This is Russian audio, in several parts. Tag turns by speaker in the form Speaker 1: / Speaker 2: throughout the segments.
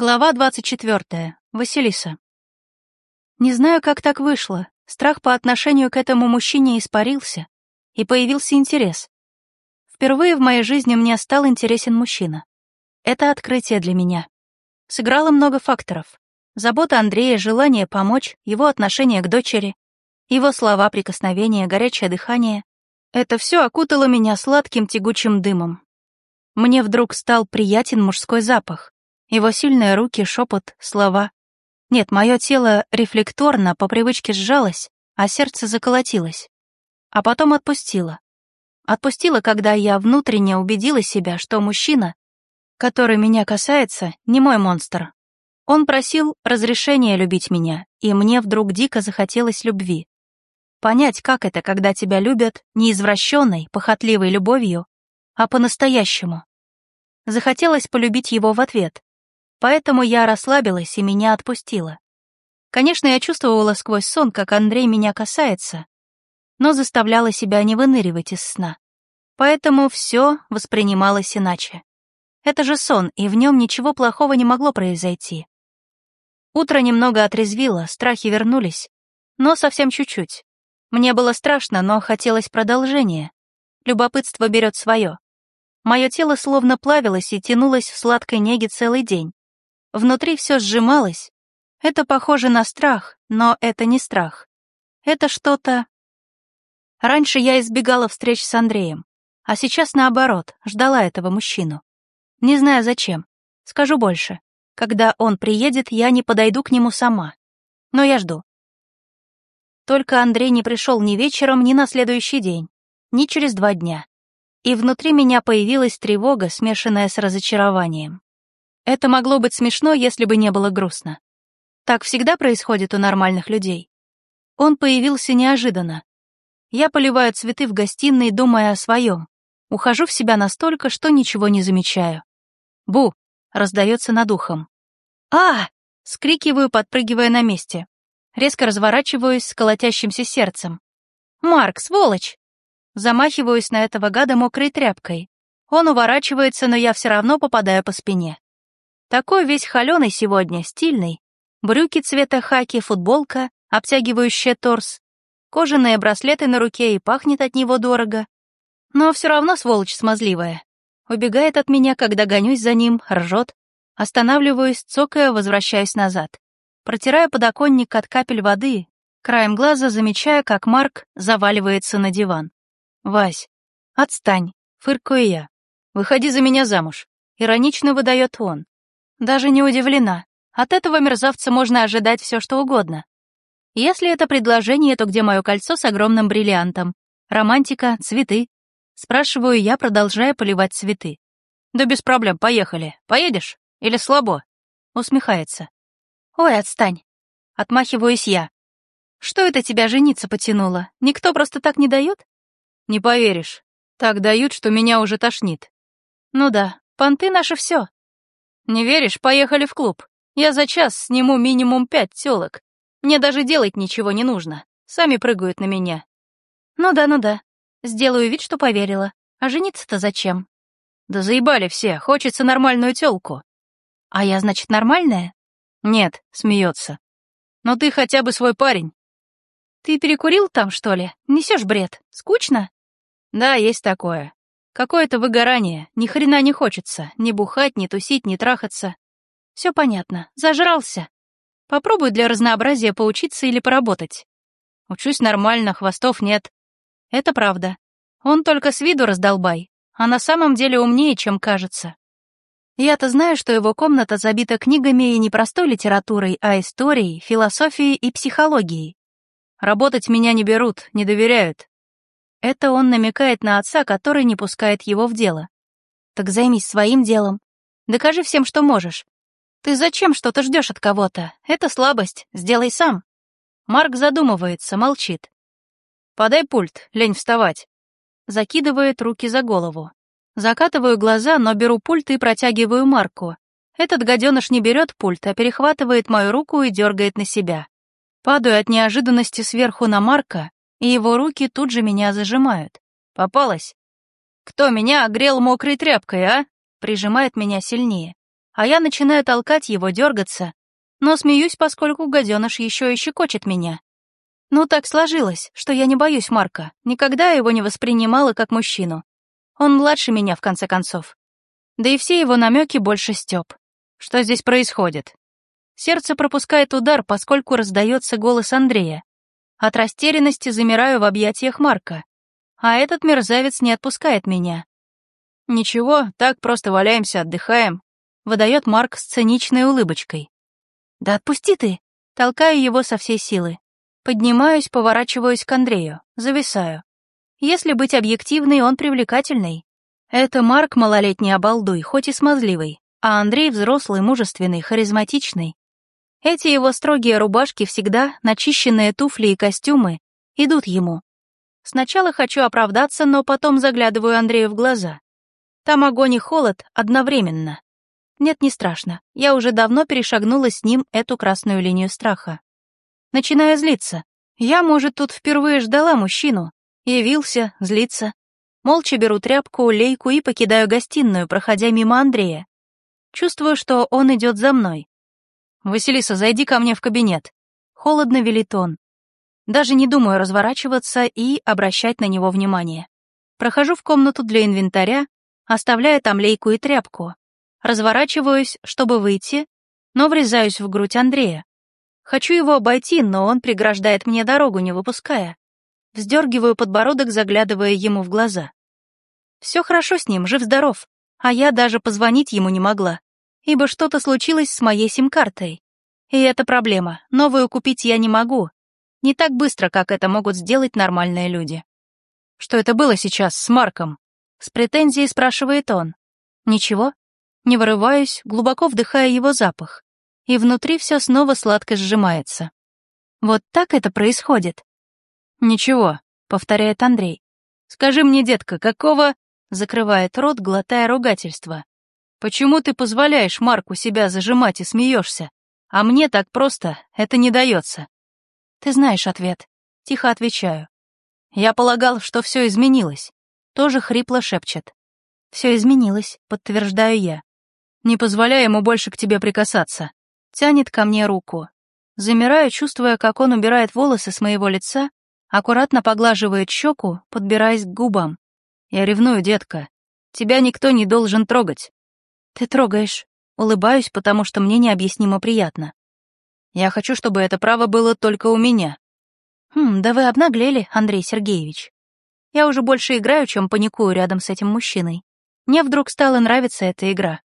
Speaker 1: Глава 24. Василиса. Не знаю, как так вышло. Страх по отношению к этому мужчине испарился, и появился интерес. Впервые в моей жизни мне стал интересен мужчина. Это открытие для меня. Сыграло много факторов. Забота Андрея, желание помочь, его отношение к дочери, его слова, прикосновения, горячее дыхание. Это все окутало меня сладким тягучим дымом. Мне вдруг стал приятен мужской запах, его сильные руки, шепот, слова. Нет, мое тело рефлекторно по привычке сжалось, а сердце заколотилось. А потом отпустило. Отпустило, когда я внутренне убедила себя, что мужчина, который меня касается, не мой монстр. Он просил разрешения любить меня, и мне вдруг дико захотелось любви. Понять, как это, когда тебя любят не извращенной, похотливой любовью, а по-настоящему. Захотелось полюбить его в ответ, Поэтому я расслабилась и меня отпустила. Конечно, я чувствовала сквозь сон, как Андрей меня касается, но заставляла себя не выныривать из сна. Поэтому все воспринималось иначе. Это же сон, и в нем ничего плохого не могло произойти. Утро немного отрезвило, страхи вернулись, но совсем чуть-чуть. Мне было страшно, но хотелось продолжения. Любопытство берет свое. Мое тело словно плавилось и тянулось в сладкой неге целый день. Внутри все сжималось. Это похоже на страх, но это не страх. Это что-то... Раньше я избегала встреч с Андреем, а сейчас наоборот, ждала этого мужчину. Не знаю зачем. Скажу больше. Когда он приедет, я не подойду к нему сама. Но я жду. Только Андрей не пришел ни вечером, ни на следующий день, ни через два дня. И внутри меня появилась тревога, смешанная с разочарованием. Это могло быть смешно, если бы не было грустно. Так всегда происходит у нормальных людей. Он появился неожиданно. Я поливаю цветы в гостиной, думая о своем. Ухожу в себя настолько, что ничего не замечаю. «Бу!» — раздается над ухом. «А!» — скрикиваю, подпрыгивая на месте. Резко разворачиваюсь с колотящимся сердцем. «Марк, сволочь!» Замахиваюсь на этого гада мокрой тряпкой. Он уворачивается, но я все равно попадаю по спине. Такой весь холеный сегодня, стильный. Брюки цвета хаки, футболка, обтягивающая торс, кожаные браслеты на руке и пахнет от него дорого. Но все равно сволочь смазливая. Убегает от меня, когда гонюсь за ним, ржет. Останавливаюсь, цокая, возвращаюсь назад. Протираю подоконник от капель воды, краем глаза замечая, как Марк заваливается на диван. «Вась, отстань», — фыркаю я. «Выходи за меня замуж», — иронично выдает он. Даже не удивлена. От этого мерзавца можно ожидать все, что угодно. Если это предложение, то где мое кольцо с огромным бриллиантом? Романтика, цветы? Спрашиваю я, продолжая поливать цветы. Да без проблем, поехали. Поедешь? Или слабо? Усмехается. Ой, отстань. Отмахиваюсь я. Что это тебя жениться потянуло? Никто просто так не дает? Не поверишь. Так дают, что меня уже тошнит. Ну да, понты наши все. «Не веришь? Поехали в клуб. Я за час сниму минимум пять тёлок. Мне даже делать ничего не нужно. Сами прыгают на меня». «Ну да, ну да. Сделаю вид, что поверила. А жениться-то зачем?» «Да заебали все. Хочется нормальную тёлку». «А я, значит, нормальная?» «Нет», — смеется. «Но ты хотя бы свой парень». «Ты перекурил там, что ли? Несешь бред? Скучно?» «Да, есть такое. Какое-то выгорание, ни хрена не хочется, ни бухать, ни тусить, ни трахаться. Все понятно, зажрался. Попробуй для разнообразия поучиться или поработать. Учусь нормально, хвостов нет. Это правда. Он только с виду раздолбай, а на самом деле умнее, чем кажется. Я-то знаю, что его комната забита книгами и не простой литературой, а историей, философией и психологией. Работать меня не берут, не доверяют. Это он намекает на отца, который не пускает его в дело. Так займись своим делом. Докажи всем, что можешь. Ты зачем что-то ждешь от кого-то? Это слабость, сделай сам. Марк задумывается, молчит. Подай пульт, лень вставать. Закидывает руки за голову. Закатываю глаза, но беру пульт и протягиваю Марку. Этот гаденыш не берет пульт, а перехватывает мою руку и дергает на себя. Падаю от неожиданности сверху на Марка, и его руки тут же меня зажимают. Попалась. Кто меня огрел мокрой тряпкой, а? Прижимает меня сильнее. а я начинаю толкать его, дергаться, но смеюсь, поскольку гаденыш еще и щекочет меня. Ну, так сложилось, что я не боюсь Марка, никогда его не воспринимала как мужчину. Он младше меня, в конце концов. Да и все его намеки больше стёб. Что здесь происходит? Сердце пропускает удар, поскольку раздается голос Андрея. От растерянности замираю в объятиях Марка. А этот мерзавец не отпускает меня. «Ничего, так просто валяемся, отдыхаем», — выдает Марк с циничной улыбочкой. «Да отпусти ты!» Толкаю его со всей силы. Поднимаюсь, поворачиваюсь к Андрею, зависаю. Если быть объективной, он привлекательный. Это Марк малолетний обалдуй, хоть и смазливый, а Андрей взрослый, мужественный, харизматичный. Эти его строгие рубашки всегда, начищенные туфли и костюмы, идут ему. Сначала хочу оправдаться, но потом заглядываю Андрею в глаза. Там огонь и холод одновременно. Нет, не страшно. Я уже давно перешагнула с ним эту красную линию страха. Начинаю злиться. Я, может, тут впервые ждала мужчину. Явился, злиться. Молча беру тряпку, лейку и покидаю гостиную, проходя мимо Андрея. Чувствую, что он идет за мной. «Василиса, зайди ко мне в кабинет». Холодно велит он. Даже не думаю разворачиваться и обращать на него внимание. Прохожу в комнату для инвентаря, оставляя там лейку и тряпку. Разворачиваюсь, чтобы выйти, но врезаюсь в грудь Андрея. Хочу его обойти, но он преграждает мне дорогу, не выпуская. Вздергиваю подбородок, заглядывая ему в глаза. Все хорошо с ним, жив-здоров, а я даже позвонить ему не могла, ибо что-то случилось с моей сим-картой. И это проблема, новую купить я не могу. Не так быстро, как это могут сделать нормальные люди. Что это было сейчас с Марком? С претензией спрашивает он. Ничего, не вырываюсь, глубоко вдыхая его запах, и внутри все снова сладко сжимается. Вот так это происходит. «Ничего», — повторяет Андрей. «Скажи мне, детка, какого...» — закрывает рот, глотая ругательство. «Почему ты позволяешь Марку себя зажимать и смеешься? А мне так просто это не дается». «Ты знаешь ответ», — тихо отвечаю. «Я полагал, что все изменилось», — тоже хрипло шепчет. «Все изменилось», — подтверждаю я. Не позволяй ему больше к тебе прикасаться. Тянет ко мне руку. Замираю, чувствуя, как он убирает волосы с моего лица, аккуратно поглаживает щеку, подбираясь к губам. Я ревную, детка. Тебя никто не должен трогать. Ты трогаешь. Улыбаюсь, потому что мне необъяснимо приятно. Я хочу, чтобы это право было только у меня. Хм, да вы обнаглели, Андрей Сергеевич. Я уже больше играю, чем паникую рядом с этим мужчиной. Мне вдруг стала нравиться эта игра.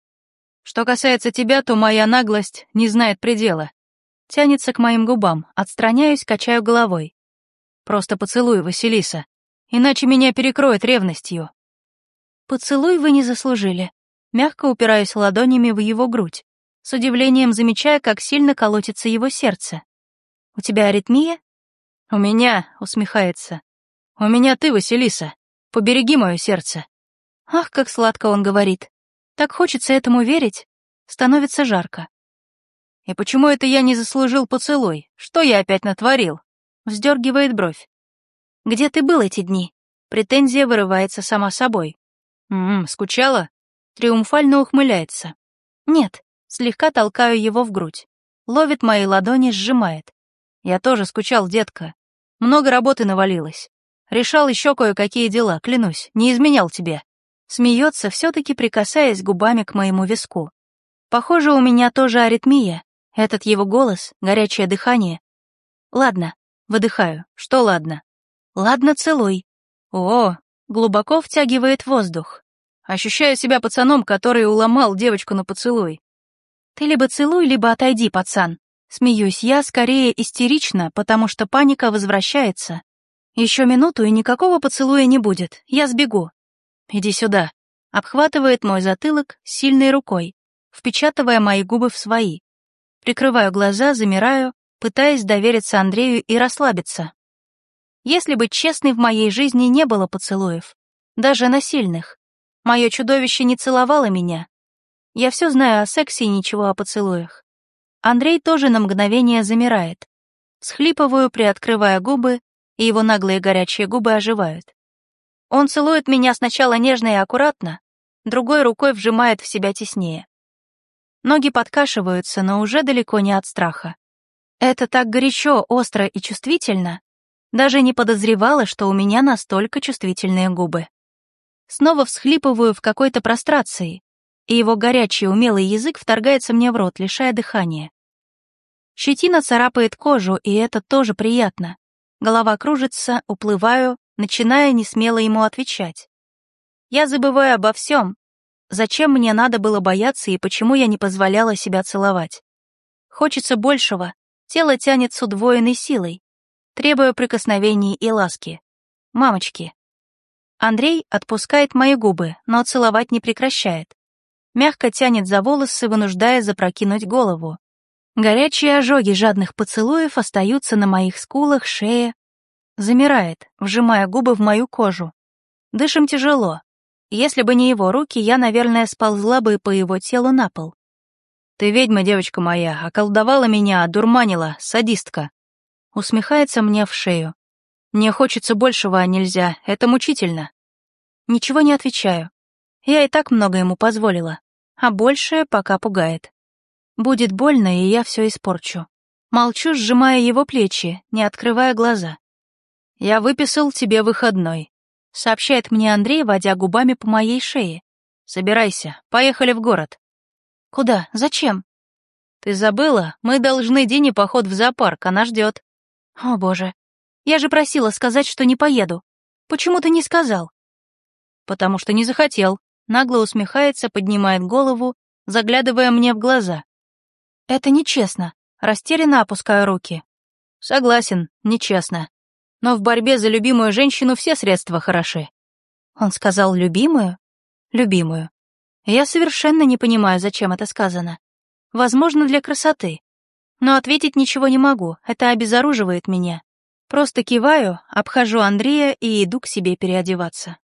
Speaker 1: Что касается тебя, то моя наглость не знает предела. Тянется к моим губам, отстраняюсь, качаю головой. Просто поцелуй, Василиса, иначе меня перекроет ревностью. Поцелуй вы не заслужили. Мягко упираюсь ладонями в его грудь, с удивлением замечая, как сильно колотится его сердце. «У тебя аритмия?» «У меня», — усмехается. «У меня ты, Василиса. Побереги мое сердце». Ах, как сладко он говорит. Так хочется этому верить. Становится жарко. И почему это я не заслужил поцелуй? Что я опять натворил? Вздергивает бровь. Где ты был эти дни? Претензия вырывается сама собой. Ммм, скучала? Триумфально ухмыляется. Нет, слегка толкаю его в грудь. Ловит мои ладони, сжимает. Я тоже скучал, детка. Много работы навалилось. Решал еще кое-какие дела, клянусь, не изменял тебе. Смеется, все-таки прикасаясь губами к моему виску. Похоже, у меня тоже аритмия. Этот его голос, горячее дыхание. Ладно, выдыхаю. Что ладно? Ладно, целуй. О, глубоко втягивает воздух. Ощущаю себя пацаном, который уломал девочку на поцелуй. Ты либо целуй, либо отойди, пацан. Смеюсь я скорее истерично, потому что паника возвращается. Еще минуту и никакого поцелуя не будет. Я сбегу. «Иди сюда», обхватывает мой затылок сильной рукой, впечатывая мои губы в свои. Прикрываю глаза, замираю, пытаясь довериться Андрею и расслабиться. Если быть честной, в моей жизни не было поцелуев, даже насильных. Мое чудовище не целовало меня. Я все знаю о сексе и ничего о поцелуях. Андрей тоже на мгновение замирает. Схлипываю, приоткрывая губы, и его наглые горячие губы оживают. Он целует меня сначала нежно и аккуратно, другой рукой вжимает в себя теснее. Ноги подкашиваются, но уже далеко не от страха. Это так горячо, остро и чувствительно. Даже не подозревала, что у меня настолько чувствительные губы. Снова всхлипываю в какой-то прострации, и его горячий умелый язык вторгается мне в рот, лишая дыхания. Щетина царапает кожу, и это тоже приятно. Голова кружится, уплываю, начиная несмело ему отвечать. Я забываю обо всем. Зачем мне надо было бояться и почему я не позволяла себя целовать? Хочется большего, тело тянет с удвоенной силой. Требуя прикосновений и ласки. Мамочки. Андрей отпускает мои губы, но целовать не прекращает. Мягко тянет за волосы, вынуждая запрокинуть голову. Горячие ожоги жадных поцелуев остаются на моих скулах, шее. Замирает, вжимая губы в мою кожу. Дышим тяжело, если бы не его руки, я, наверное, сползла бы по его телу на пол. «Ты ведьма, девочка моя, околдовала меня, одурманила, садистка». Усмехается мне в шею. «Мне хочется большего, а нельзя, это мучительно». Ничего не отвечаю. Я и так много ему позволила, а большее пока пугает. Будет больно, и я все испорчу. Молчу, сжимая его плечи, не открывая глаза. «Я выписал тебе выходной сообщает мне Андрей, водя губами по моей шее. «Собирайся, поехали в город». «Куда? Зачем?» «Ты забыла? Мы должны Дине поход в зоопарк, она ждет». «О, боже. Я же просила сказать, что не поеду. Почему ты не сказал?» «Потому что не захотел», — нагло усмехается, поднимает голову, заглядывая мне в глаза. «Это нечестно», — растерянно опускаю руки. «Согласен, нечестно но в борьбе за любимую женщину все средства хороши. Он сказал «любимую»? Любимую. Я совершенно не понимаю, зачем это сказано. Возможно, для красоты. Но ответить ничего не могу, это обезоруживает меня. Просто киваю, обхожу Андрея и иду к себе переодеваться.